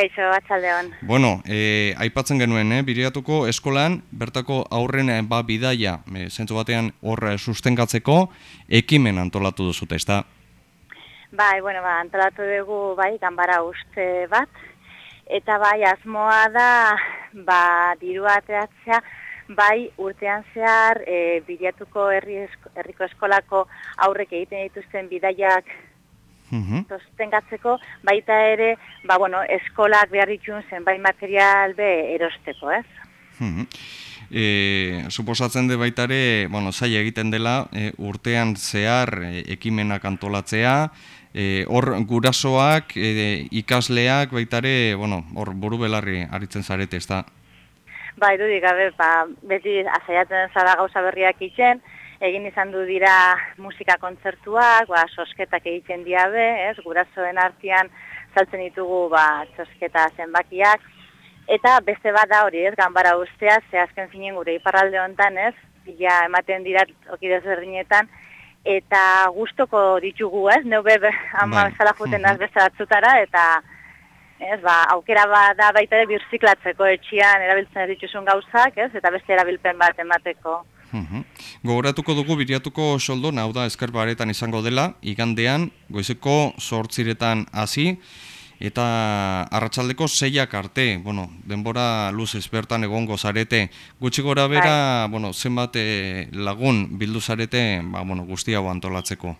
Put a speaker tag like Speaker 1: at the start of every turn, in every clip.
Speaker 1: Kaixo, atzaldeon.
Speaker 2: Bueno, e, aipatzen genuen, eh, biriatuko eskolan, bertako aurren eh, ba bidaia, e, zentzu batean horre sustengatzeko, ekimen antolatu duzute, ez da?
Speaker 1: Bai, bueno, ba, antolatu dugu, bai, ganbara uste bat, eta bai, asmoa da, ba, diru ateratzea, bai, urtean zehar, e, biriatuko herri esko, herriko eskolako aurrek egiten dituzten bidaiak
Speaker 2: Mhm.
Speaker 1: sostengatzeko, baita ere, ba, bueno, eskolak behar ditun zenbait material be erosteko, ez?
Speaker 2: Mhm. E, suposatzen de baita ere, bueno, zai egiten dela, e, urtean zehar e, ekimenak antolatzea, e, hor gurasoak, e, ikasleak baita ere, bueno, hor buru belarri aritzen zarete, ez da?
Speaker 1: Bai, dudik, gabe, ba, beti azaiatzen zara gauza berriak itxen, egin izan du dira musika kontzertuak, ba, sosketak egiten diabe, ez, gurasoen artean saltzen ditugu ba, txosketa zenbakiak, eta beste bat da hori, ez, ganbara ustea, ze azken zinen gure iparralde honetan, ez, ja ematen dira oki desberdinetan, eta gustoko ditugu, ez, neu be, ama
Speaker 2: Bai.
Speaker 1: bezala juten az beste batzutara, eta ez, ba, aukera bat da baita birziklatzeko etxian erabiltzen dituzun gauzak, ez, eta beste erabilpen bat emateko.
Speaker 2: Mhm. Gogoratuko dugu biriatuko soldo, hau da ezker baretan izango dela, igandean, goizeko sortziretan hasi, eta arratsaldeko seiak arte, bueno, denbora luzez bertan egongo zarete, gutxi gora bera, bueno, zenbat eh, lagun bildu zarete, ba, bueno, guzti hau antolatzeko.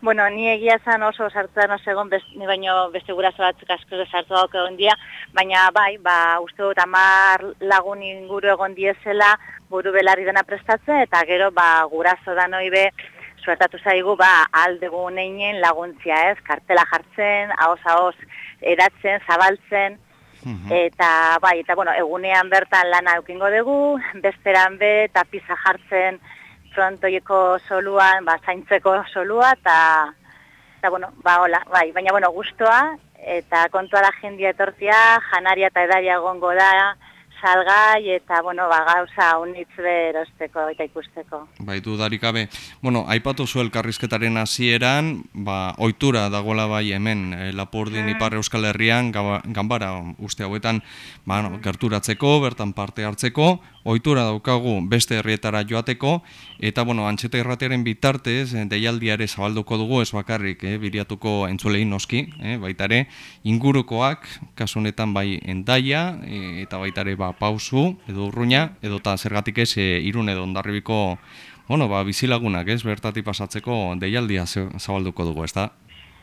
Speaker 1: Bueno, ni egia zan oso sartzen oso egon, best, ni baino beste guraso batzuk asko sartu dauk egon dia, baina bai, ba, uste dut amar lagun inguru egon diezela buru belarri dena prestatzen, eta gero ba, guraso da noibe suertatu zaigu ba, aldegu neinen laguntzia ez, kartela jartzen, haos haos eratzen, zabaltzen,
Speaker 2: Mhm.
Speaker 1: eta bai, eta bueno, egunean bertan lana eukingo dugu, besteran be, tapiza jartzen frontoieko soluan, ba, zaintzeko solua, eta, eta bueno, ba, hola, bai, baina, bueno, gustoa, eta kontua da jendia etortzia, janaria eta edaria gongo da, salgai, eta, bueno, ba, gauza unitz berosteko eta ikusteko.
Speaker 2: Bai, dudarik gabe. Bueno, aipatu zu elkarrizketaren hasieran, ba, ohitura dagoela bai hemen, e, Lapurdin Ipar Euskal Herrian, gaba- ganbara uste hauetan, ba, no, gerturatzeko, bertan parte hartzeko, ohitura daukagu beste herrietara joateko, eta, bueno, antxeta irratearen bitartez, eh, deialdiare zabalduko dugu, ez bakarrik, eh, biriatuko entzulei noski, eh, baita ere, ingurukoak, kasu honetan bai endaia, eh, eta baita ere, ba, pausu, edo urruña, edo eta zergatik ez, eh, irun edo ondarribiko, bueno, ba, bizilagunak, ez, bertatik pasatzeko deialdia zabalduko dugu, ez da?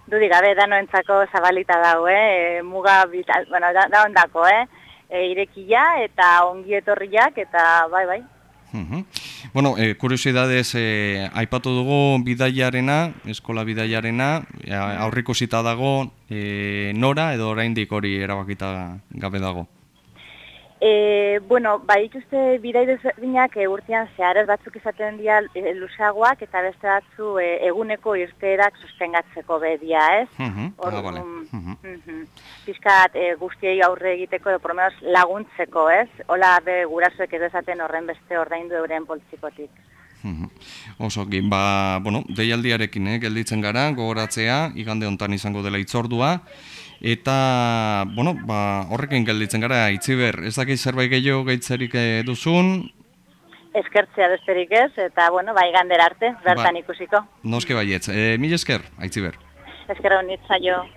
Speaker 1: Dudik gabe danoentzako zabalita dago, eh? muga vital, bueno, da, da ondako, eh? E, irekia eta ongi etorriak eta bai, bai.
Speaker 2: Mhm. Bueno, eh, kuriosidades eh, aipatu dugu bidaiarena, eskola bidaiarena, eh, aurrikusita dago eh, nora edo oraindik hori erabakita gabe dago.
Speaker 1: E, bueno, bai dituzte bidai desberdinak e, urtean zehar ez batzuk izaten dira e, luzeagoak eta beste batzu e, eguneko irteerak sostengatzeko bedia, ez?
Speaker 2: Mhm. Ah,
Speaker 1: Hor,
Speaker 2: vale.
Speaker 1: um,
Speaker 2: Mhm.
Speaker 1: mhm. Pixkat e, guztiei aurre egiteko edo por lo menos laguntzeko, ez? Hola be gurasoek ez dezaten horren beste ordaindu euren poltsikotik.
Speaker 2: Mhm. Oso, ongi. ba, bueno, deialdiarekin, eh, gelditzen gara, gogoratzea, igande hontan izango dela itzordua, eta, bueno, ba, horrekin gelditzen gara, itziber, ez dakit zerbait gehiago gaitzerik eh, duzun,
Speaker 1: Eskertzea besterik ez, eta bueno, bai gandera arte, bertan
Speaker 2: Ba.
Speaker 1: ikusiko.
Speaker 2: noske baietz, e, mil esker, aitziber.
Speaker 1: Esker honitza jo.